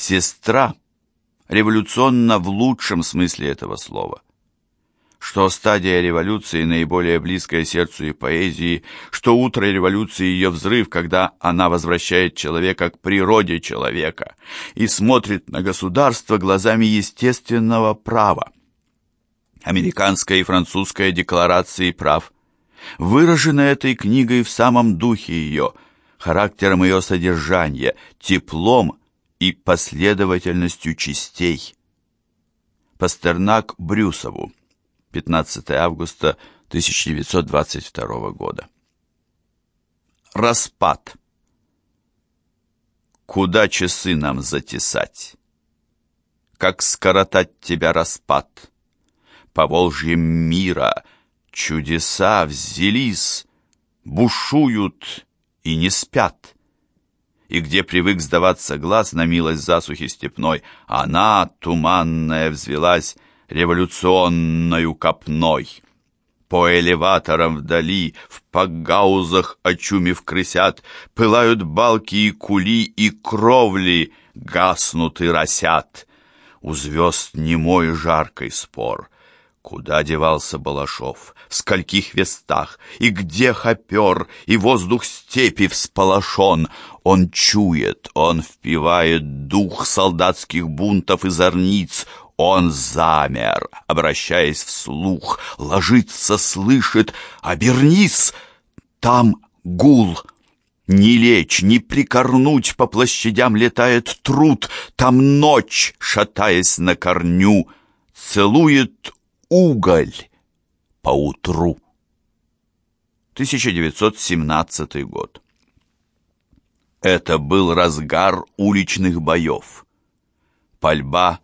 Сестра революционна в лучшем смысле этого слова что стадия революции наиболее близкая сердцу и поэзии, что утро революции ее взрыв, когда она возвращает человека к природе человека и смотрит на государство глазами естественного права. Американская и французская декларации прав выражены этой книгой в самом духе ее, характером ее содержания, теплом и последовательностью частей. Пастернак Брюсову 15 августа 1922 года. Распад. Куда часы нам затесать? Как скоротать тебя распад? По волжьем мира чудеса взялись, бушуют и не спят. И где привык сдаваться глаз на милость засухи степной, она, туманная, взвелась, революционною копной. По элеваторам вдали, в пагаузах очумев крысят, Пылают балки и кули, и кровли гаснут и росят. У звезд немой жаркий спор. Куда девался Балашов, в скольких вестах, И где хопер, и воздух степи всполошен? Он чует, он впивает дух солдатских бунтов и зорниц, он замер, обращаясь вслух, ложится, слышит, обернись, там гул. Не лечь, не прикорнуть, по площадям летает труд, там ночь, шатаясь на корню, целует уголь поутру. 1917 год. Это был разгар уличных боев. Пальба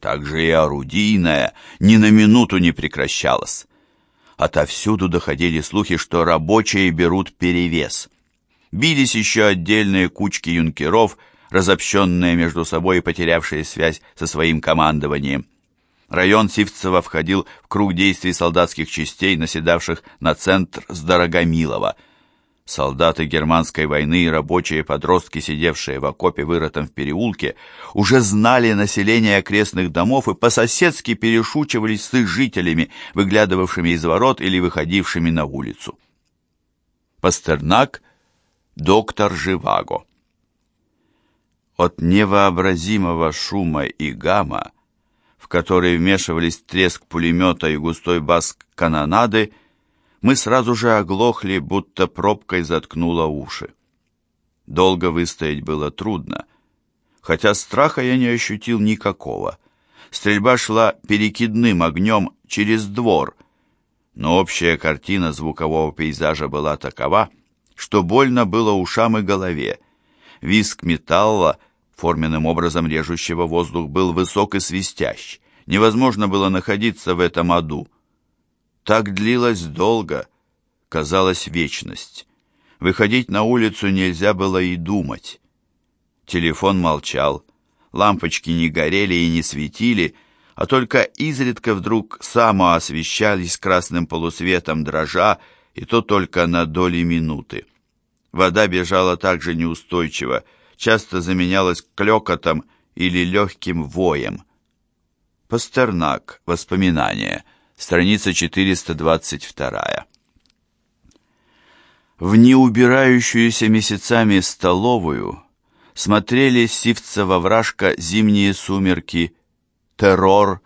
также и орудийная, ни на минуту не прекращалась. Отовсюду доходили слухи, что рабочие берут перевес. Бились еще отдельные кучки юнкеров, разобщенные между собой и потерявшие связь со своим командованием. Район Сивцева входил в круг действий солдатских частей, наседавших на центр с Дорогомилова – Солдаты германской войны и рабочие подростки, сидевшие в окопе, вырытом в переулке, уже знали население окрестных домов и по-соседски перешучивались с их жителями, выглядывавшими из ворот или выходившими на улицу. Пастернак, доктор Живаго. От невообразимого шума и гамма, в который вмешивались треск пулемета и густой бас канонады, мы сразу же оглохли, будто пробкой заткнуло уши. Долго выстоять было трудно, хотя страха я не ощутил никакого. Стрельба шла перекидным огнем через двор, но общая картина звукового пейзажа была такова, что больно было ушам и голове. Виск металла, форменным образом режущего воздух, был высок и свистящ. Невозможно было находиться в этом аду. Так длилось долго, казалось вечность. Выходить на улицу нельзя было и думать. Телефон молчал, лампочки не горели и не светили, а только изредка вдруг самоосвещались красным полусветом дрожа, и то только на доли минуты. Вода бежала так же неустойчиво, часто заменялась клёкотом или легким воем. Пастернак. Воспоминания страница 422. В неубирающуюся месяцами столовую смотрели Сивцева вражка зимние сумерки, террор,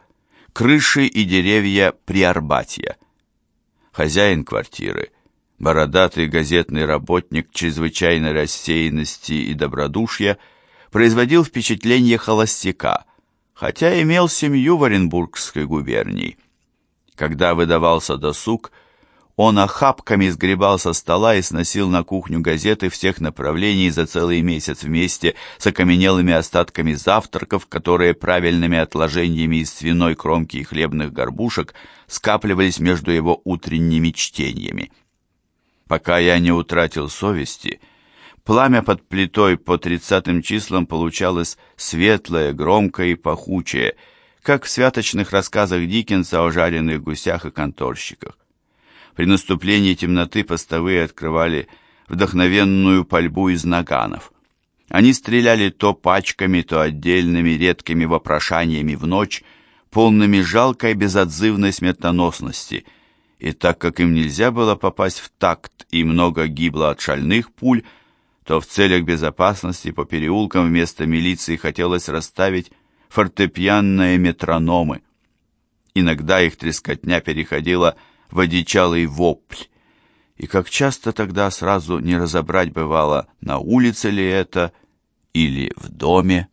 крыши и деревья Приарбатья. Хозяин квартиры, бородатый газетный работник чрезвычайной рассеянности и добродушья, производил впечатление холостяка, хотя имел семью в Оренбургской губернии. Когда выдавался досуг, он охапками сгребал со стола и сносил на кухню газеты всех направлений за целый месяц вместе с окаменелыми остатками завтраков, которые правильными отложениями из свиной кромки и хлебных горбушек скапливались между его утренними чтениями. Пока я не утратил совести, пламя под плитой по тридцатым числам получалось светлое, громкое и пахучее – как в святочных рассказах Диккенса о жареных гусях и конторщиках. При наступлении темноты постовые открывали вдохновенную пальбу из наганов. Они стреляли то пачками, то отдельными редкими вопрошаниями в ночь, полными жалкой безотзывной смертоносности, и так как им нельзя было попасть в такт и много гибло от шальных пуль, то в целях безопасности по переулкам вместо милиции хотелось расставить фортепианные метрономы. Иногда их трескотня переходила в одичалый вопль, и как часто тогда сразу не разобрать бывало, на улице ли это или в доме.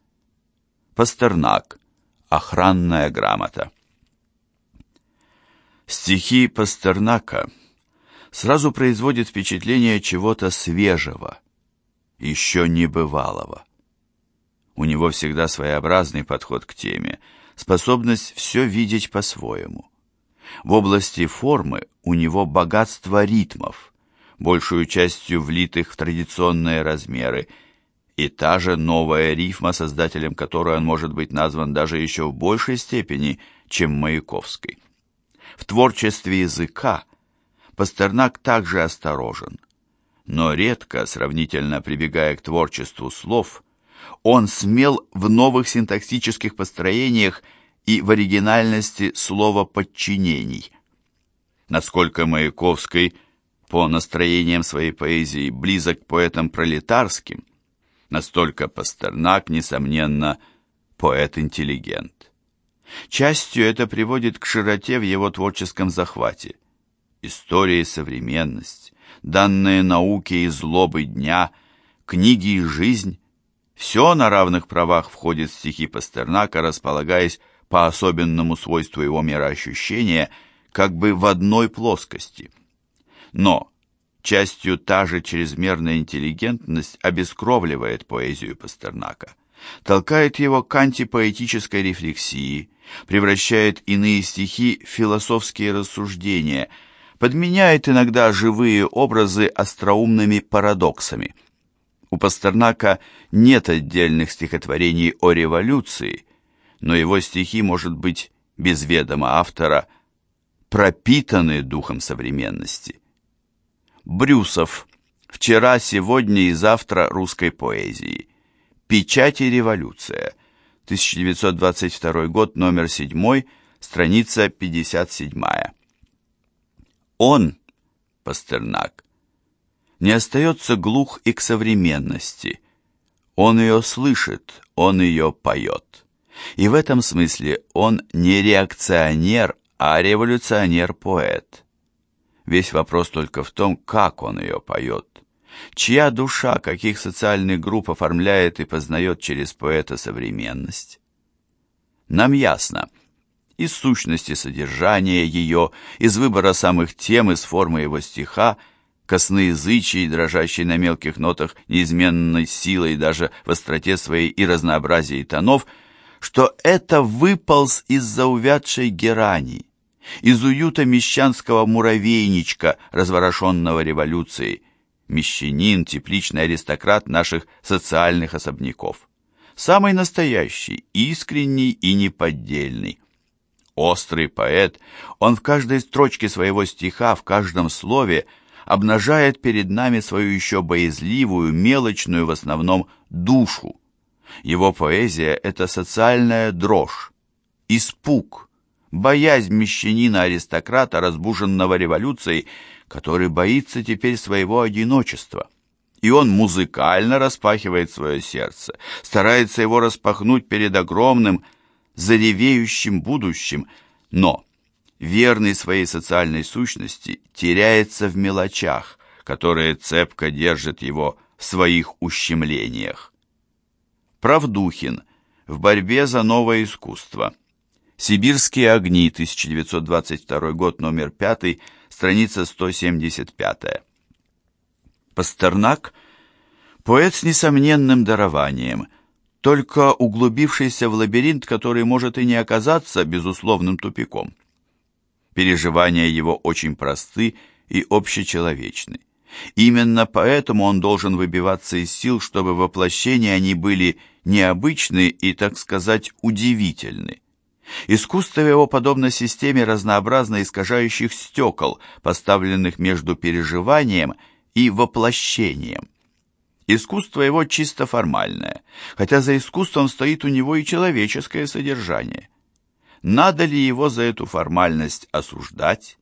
Пастернак. Охранная грамота. Стихи Пастернака сразу производят впечатление чего-то свежего, еще не бывалого. У него всегда своеобразный подход к теме, способность все видеть по-своему. В области формы у него богатство ритмов, большую частью влитых в традиционные размеры, и та же новая рифма, создателем которой он может быть назван даже еще в большей степени, чем Маяковский. В творчестве языка Пастернак также осторожен, но редко, сравнительно прибегая к творчеству слов, он смел в новых синтаксических построениях и в оригинальности слова подчинений. Насколько Маяковский по настроениям своей поэзии близок к поэтам пролетарским, настолько Пастернак, несомненно, поэт-интеллигент. Частью это приводит к широте в его творческом захвате. История и современность, данные науки и злобы дня, книги и жизнь – все на равных правах входит в стихи Пастернака, располагаясь по особенному свойству его мироощущения, как бы в одной плоскости. Но частью та же чрезмерная интеллигентность обескровливает поэзию Пастернака, толкает его к антипоэтической рефлексии, превращает иные стихи в философские рассуждения, подменяет иногда живые образы остроумными парадоксами. У Пастернака нет отдельных стихотворений о революции, но его стихи, может быть, без ведома автора, пропитаны духом современности. Брюсов. Вчера, сегодня и завтра русской поэзии. Печать и революция. 1922 год, номер 7, страница 57. Он, Пастернак, не остается глух и к современности. Он ее слышит, он ее поет. И в этом смысле он не реакционер, а революционер-поэт. Весь вопрос только в том, как он ее поет. Чья душа, каких социальных групп оформляет и познает через поэта современность? Нам ясно, из сущности содержания ее, из выбора самых тем, из формы его стиха, косноязычий, дрожащий на мелких нотах неизменной силой даже в остроте своей и разнообразии тонов – что это выполз из-за увядшей герани, из уюта мещанского муравейничка, разворошенного революцией, мещанин, тепличный аристократ наших социальных особняков. Самый настоящий, искренний и неподдельный. Острый поэт, он в каждой строчке своего стиха, в каждом слове обнажает перед нами свою еще боязливую, мелочную в основном душу, его поэзия — это социальная дрожь, испуг, боязнь мещанина-аристократа, разбуженного революцией, который боится теперь своего одиночества. И он музыкально распахивает свое сердце, старается его распахнуть перед огромным, заревеющим будущим, но, верный своей социальной сущности, теряется в мелочах, которые цепко держат его в своих ущемлениях. Правдухин. В борьбе за новое искусство. Сибирские огни, 1922 год, номер 5, страница 175. Пастернак – поэт с несомненным дарованием, только углубившийся в лабиринт, который может и не оказаться безусловным тупиком. Переживания его очень просты и общечеловечны. Именно поэтому он должен выбиваться из сил, чтобы воплощения они были необычны и, так сказать, удивительны. Искусство его подобно системе разнообразно искажающих стекол, поставленных между переживанием и воплощением. Искусство его чисто формальное, хотя за искусством стоит у него и человеческое содержание. Надо ли его за эту формальность осуждать?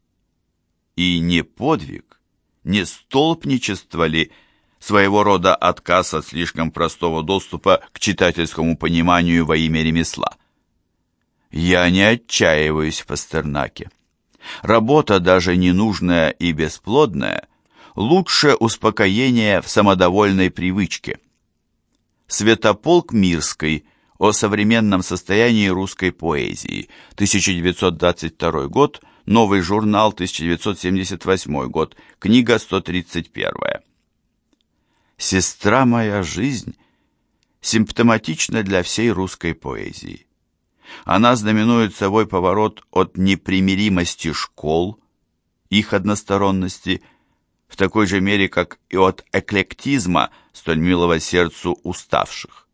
И не подвиг, не столпничество ли своего рода отказ от слишком простого доступа к читательскому пониманию во имя ремесла? Я не отчаиваюсь в Пастернаке. Работа, даже ненужная и бесплодная, лучше успокоения в самодовольной привычке. Святополк Мирской о современном состоянии русской поэзии, 1922 год, Новый журнал, 1978 год, книга 131. «Сестра моя жизнь» симптоматична для всей русской поэзии. Она знаменует собой поворот от непримиримости школ, их односторонности, в такой же мере, как и от эклектизма, столь милого сердцу уставших.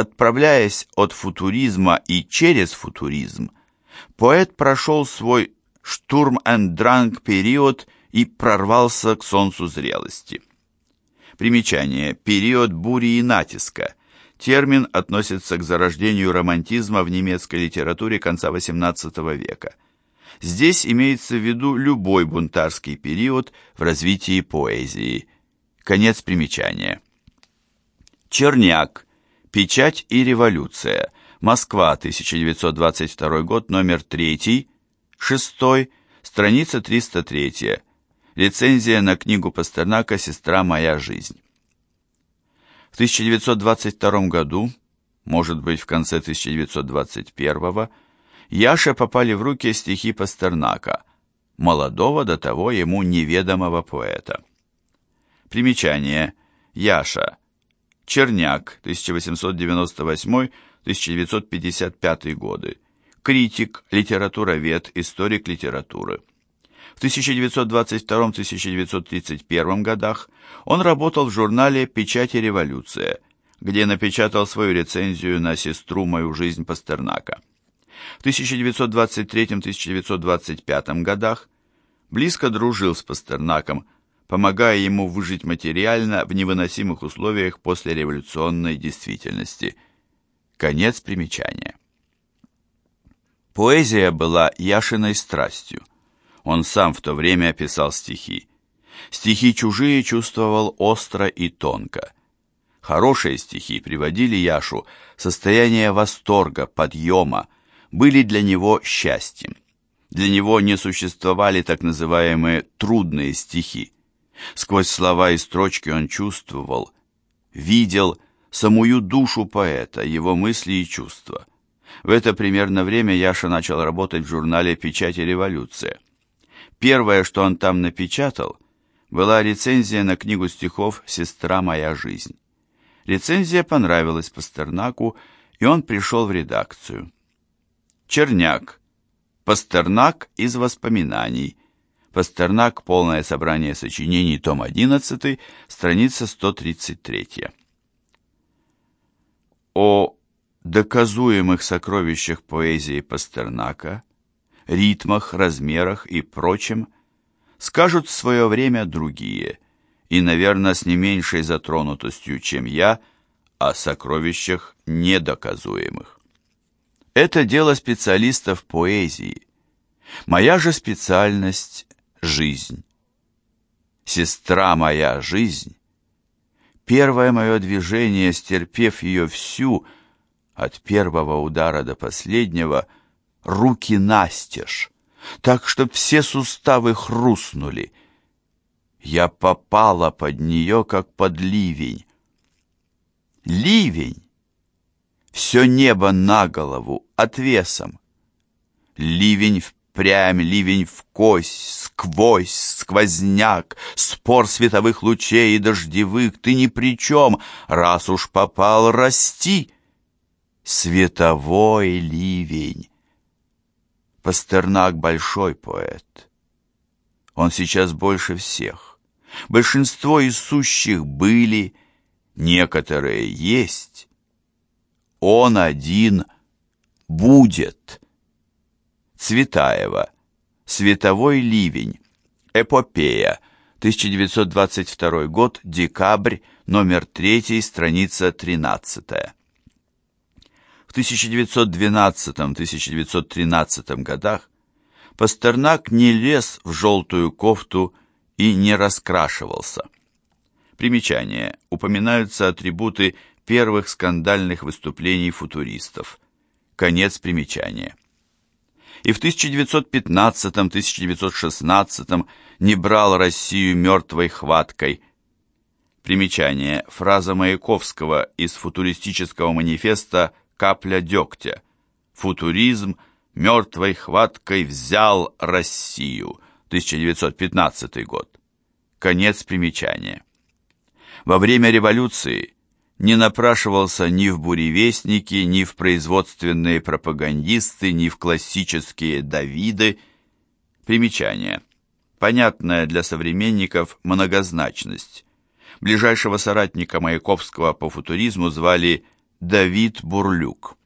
Отправляясь от футуризма и через футуризм, поэт прошел свой штурм-энд-дранг период и прорвался к солнцу зрелости. Примечание. Период бури и натиска – Термин относится к зарождению романтизма в немецкой литературе конца XVIII века. Здесь имеется в виду любой бунтарский период в развитии поэзии. Конец примечания. Черняк. Печать и революция. Москва, 1922 год, номер 3, 6, страница 303. Рецензия на книгу Пастернака «Сестра моя жизнь». В 1922 году, может быть, в конце 1921 Яше попали в руки стихи Пастернака, молодого до того ему неведомого поэта. Примечание. Яша. Черняк, 1898-1955 годы. Критик, литературовед, историк литературы. В 1922-1931 годах он работал в журнале «Печать и революция», где напечатал свою рецензию на «Сестру мою жизнь» Пастернака. В 1923-1925 годах близко дружил с Пастернаком, помогая ему выжить материально в невыносимых условиях после революционной действительности. Конец примечания. Поэзия была Яшиной страстью. Он сам в то время писал стихи. Стихи чужие чувствовал остро и тонко. Хорошие стихи приводили Яшу в состояние восторга, подъема, были для него счастьем. Для него не существовали так называемые трудные стихи. Сквозь слова и строчки он чувствовал, видел самую душу поэта, его мысли и чувства. В это примерно время Яша начал работать в журнале «Печать и революция». Первое, что он там напечатал, была рецензия на книгу стихов «Сестра моя жизнь». Рецензия понравилась Пастернаку, и он пришел в редакцию. Черняк. Пастернак из воспоминаний. Пастернак. Полное собрание сочинений. Том 11. Страница 133. О доказуемых сокровищах поэзии Пастернака ритмах, размерах и прочем, скажут в свое время другие, и, наверное, с не меньшей затронутостью, чем я, о сокровищах недоказуемых. Это дело специалистов поэзии. Моя же специальность — жизнь. Сестра моя жизнь. Первое мое движение, стерпев ее всю, от первого удара до последнего — руки настежь, так, чтоб все суставы хрустнули. Я попала под нее, как под ливень. Ливень! Все небо на голову, отвесом. Ливень впрямь, ливень в кость, сквозь, сквозняк, спор световых лучей и дождевых, ты ни при чем, раз уж попал, расти. Световой ливень. Пастернак большой поэт. Он сейчас больше всех. Большинство из сущих были, некоторые есть. Он один будет. Цветаева. Световой ливень. Эпопея. 1922 год, декабрь, номер 3, страница 13. В 1912-1913 годах Пастернак не лез в желтую кофту и не раскрашивался. Примечание. Упоминаются атрибуты первых скандальных выступлений футуристов. Конец примечания. И в 1915-1916 не брал Россию мертвой хваткой. Примечание. Фраза Маяковского из футуристического манифеста «Капля дегтя». Футуризм мертвой хваткой взял Россию. 1915 год. Конец примечания. Во время революции не напрашивался ни в буревестники, ни в производственные пропагандисты, ни в классические Давиды. Примечание. Понятная для современников многозначность. Ближайшего соратника Маяковского по футуризму звали Давид Бурлюк.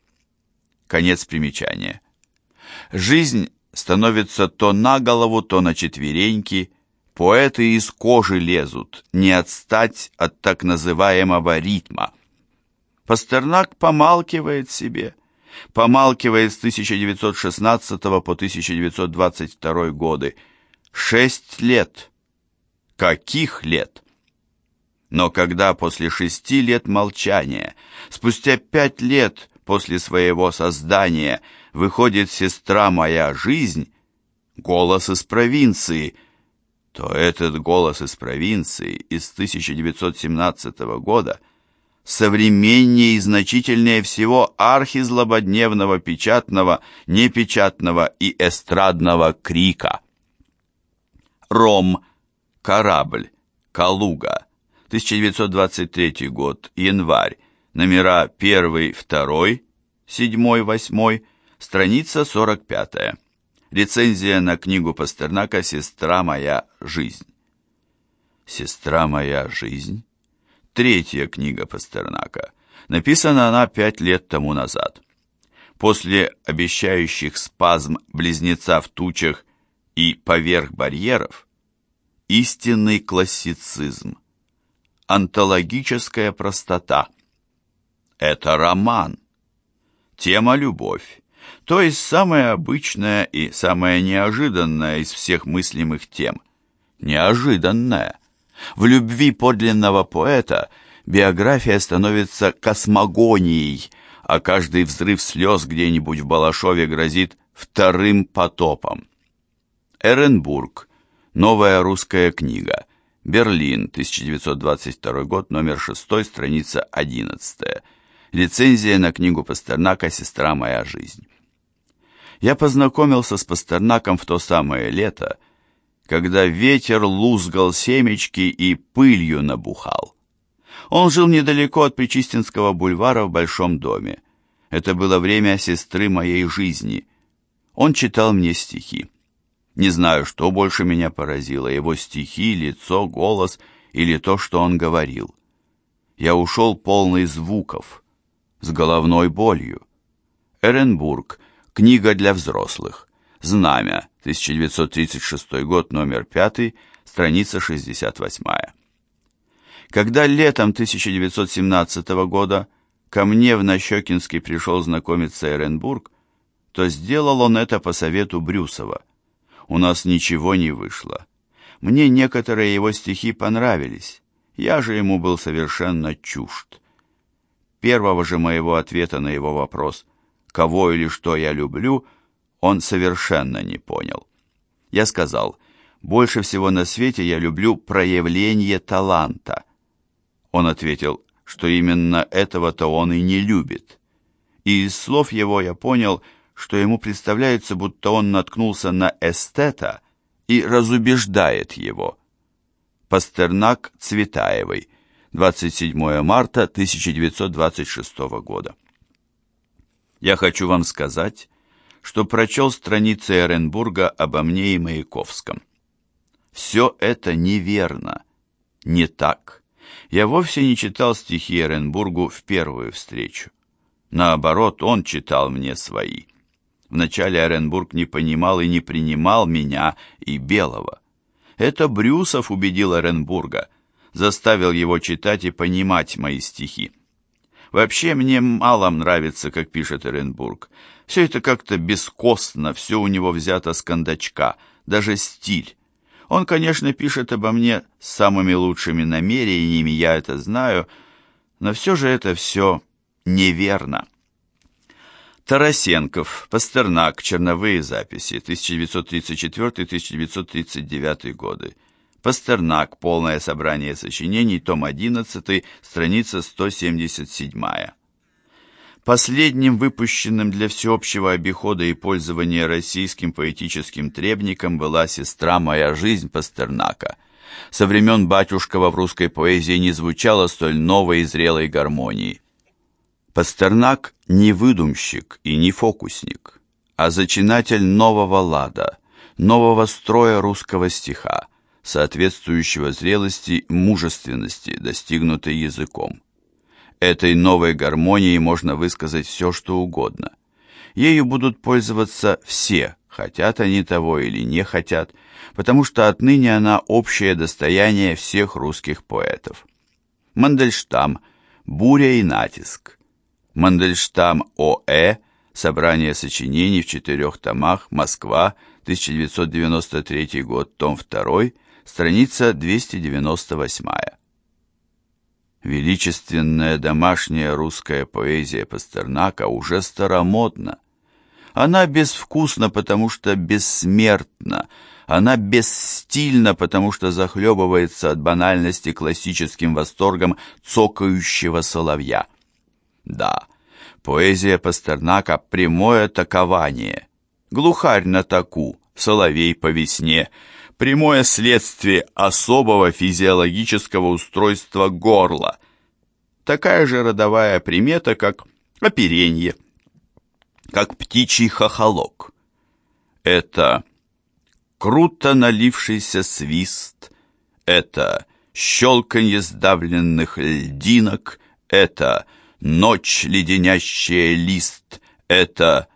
Конец примечания. Жизнь становится то на голову, то на четвереньки, Поэты из кожи лезут, не отстать от так называемого ритма. Пастернак помалкивает себе, помалкивает с 1916 по 1922 годы. Шесть лет. Каких лет? Но когда после шести лет молчания, спустя пять лет после своего создания, выходит «Сестра моя жизнь», голос из провинции – то этот голос из провинции из 1917 года современнее и значительнее всего архизлободневного печатного, непечатного и эстрадного крика. Ром, корабль, Калуга, 1923 год, январь, номера 1, 2, 7, 8, страница 45. Рецензия на книгу Пастернака «Сестра моя жизнь». «Сестра моя жизнь» третья книга Пастернака. Написана она пять лет тому назад. После обещающих спазм близнеца в тучах и поверх барьеров истинный классицизм, антологическая простота. Это роман. Тема любовь то есть самая обычная и самая неожиданная из всех мыслимых тем. Неожиданная. В любви подлинного поэта биография становится космогонией, а каждый взрыв слез где-нибудь в Балашове грозит вторым потопом. Эренбург. Новая русская книга. Берлин, 1922 год, номер 6, страница 11. Лицензия на книгу Пастернака «Сестра моя жизнь». Я познакомился с Пастернаком в то самое лето, когда ветер лузгал семечки и пылью набухал. Он жил недалеко от Причистинского бульвара в большом доме. Это было время сестры моей жизни. Он читал мне стихи. Не знаю, что больше меня поразило, его стихи, лицо, голос или то, что он говорил. Я ушел полный звуков, с головной болью. Эренбург, Книга для взрослых. Знамя. 1936 год, номер 5, страница 68. Когда летом 1917 года ко мне в Нащекинский пришел знакомиться Эренбург, то сделал он это по совету Брюсова. У нас ничего не вышло. Мне некоторые его стихи понравились. Я же ему был совершенно чужд. Первого же моего ответа на его вопрос кого или что я люблю, он совершенно не понял. Я сказал, больше всего на свете я люблю проявление таланта. Он ответил, что именно этого-то он и не любит. И из слов его я понял, что ему представляется, будто он наткнулся на эстета и разубеждает его. Пастернак Цветаевой, 27 марта 1926 года. Я хочу вам сказать, что прочел страницы Эренбурга обо мне и Маяковском. Все это неверно, не так. Я вовсе не читал стихи Эренбургу в первую встречу. Наоборот, он читал мне свои. Вначале Оренбург не понимал и не принимал меня и Белого. Это Брюсов убедил Оренбурга, заставил его читать и понимать мои стихи. Вообще мне мало нравится, как пишет Оренбург. Все это как-то бескостно, все у него взято с кондачка, даже стиль. Он, конечно, пишет обо мне с самыми лучшими намерениями, я это знаю, но все же это все неверно. Тарасенков, Пастернак, черновые записи, 1934-1939 годы. Пастернак, полное собрание сочинений, том 11, страница 177. Последним выпущенным для всеобщего обихода и пользования российским поэтическим требником была «Сестра моя жизнь» Пастернака. Со времен Батюшкова в русской поэзии не звучало столь новой и зрелой гармонии. Пастернак не выдумщик и не фокусник, а зачинатель нового лада, нового строя русского стиха, соответствующего зрелости мужественности, достигнутой языком. Этой новой гармонии можно высказать все, что угодно. Ею будут пользоваться все, хотят они того или не хотят, потому что отныне она общее достояние всех русских поэтов. Мандельштам, «Буря и натиск», Мандельштам О.Э. Собрание сочинений в четырех томах. Москва. 1993 год. Том 2. Страница 298. Величественная домашняя русская поэзия Пастернака уже старомодна. Она безвкусна, потому что бессмертна. Она бесстильна, потому что захлебывается от банальности классическим восторгом цокающего соловья. Да, поэзия Пастернака — прямое такование. Глухарь на таку, соловей по весне, прямое следствие особого физиологического устройства горла. Такая же родовая примета, как оперенье, как птичий хохолок. Это круто налившийся свист, это щелканье сдавленных льдинок, это Ночь, леденящая лист, это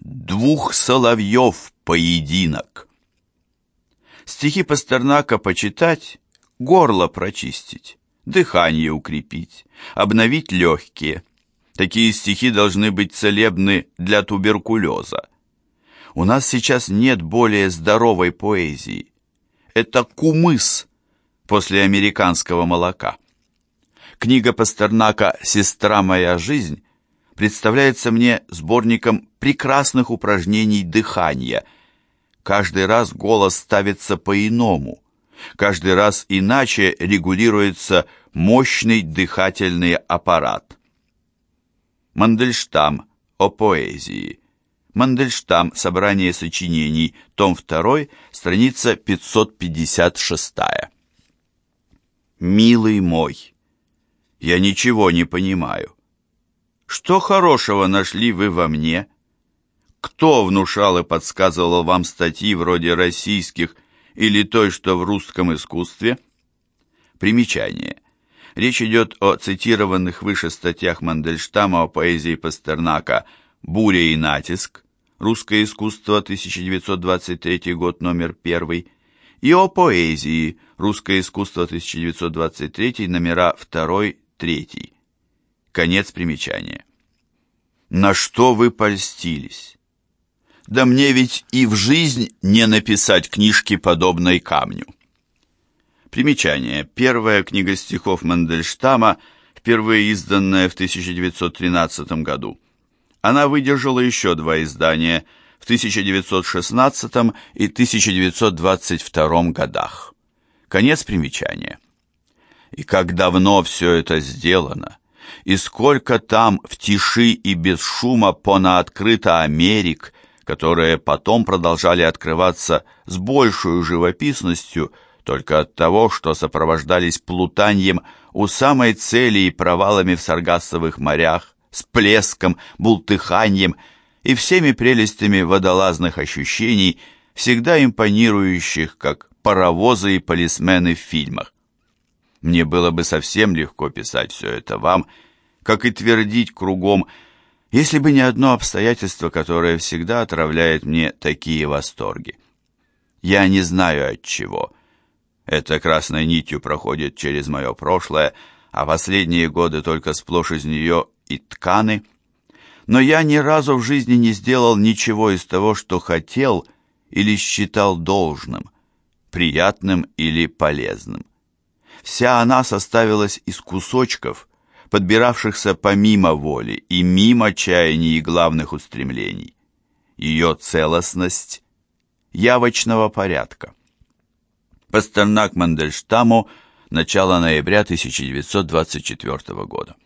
двух соловьев поединок. Стихи Пастернака почитать, горло прочистить, дыхание укрепить, обновить легкие. Такие стихи должны быть целебны для туберкулеза. У нас сейчас нет более здоровой поэзии. Это кумыс после американского молока. Книга Пастернака «Сестра моя жизнь» представляется мне сборником прекрасных упражнений дыхания. Каждый раз голос ставится по-иному. Каждый раз иначе регулируется мощный дыхательный аппарат. Мандельштам о поэзии. Мандельштам. Собрание сочинений. Том 2. Страница 556. Милый мой. Я ничего не понимаю. Что хорошего нашли вы во мне? Кто внушал и подсказывал вам статьи вроде российских или той, что в русском искусстве? Примечание. Речь идет о цитированных выше статьях Мандельштама о поэзии Пастернака «Буря и натиск», «Русское искусство», 1923 год, номер 1, и о поэзии «Русское искусство», 1923, номера 2, Третий. Конец примечания. На что вы польстились? Да мне ведь и в жизнь не написать книжки, подобной камню. Примечание. Первая книга стихов Мандельштама, впервые изданная в 1913 году. Она выдержала еще два издания в 1916 и 1922 годах. Конец примечания. И как давно все это сделано, и сколько там в тиши и без шума понаоткрыто Америк, которые потом продолжали открываться с большей живописностью только от того, что сопровождались плутанием у самой цели и провалами в саргассовых морях, с плеском, бултыханием и всеми прелестями водолазных ощущений, всегда импонирующих, как паровозы и полисмены в фильмах. Мне было бы совсем легко писать все это вам, как и твердить кругом, если бы не одно обстоятельство, которое всегда отравляет мне такие восторги. Я не знаю от чего, Это красной нитью проходит через мое прошлое, а последние годы только сплошь из нее и тканы. Но я ни разу в жизни не сделал ничего из того, что хотел или считал должным, приятным или полезным. Вся она составилась из кусочков, подбиравшихся помимо воли и мимо чаяний и главных устремлений. Ее целостность явочного порядка. Пастернак Мандельштаму, начало ноября 1924 года.